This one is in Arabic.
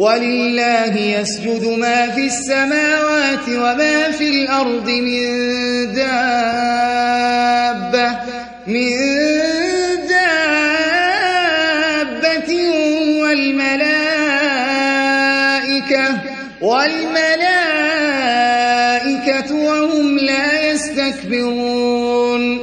ولله يسجد ما في السماوات وما في الأرض من دابة من دابة والملائكة والملائكة وهم لا يستكبرون.